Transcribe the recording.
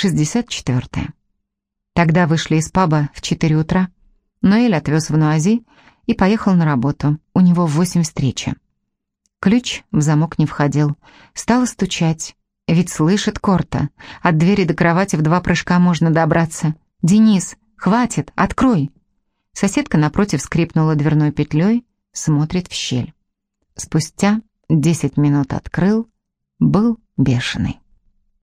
64. Тогда вышли из паба в 4 утра. Ноэль отвез в Нуази и поехал на работу. У него в 8 встречи. Ключ в замок не входил. Стала стучать. Ведь слышит Корта. От двери до кровати в два прыжка можно добраться. «Денис, хватит, открой!» Соседка напротив скрипнула дверной петлей, смотрит в щель. Спустя десять минут открыл, был бешеный.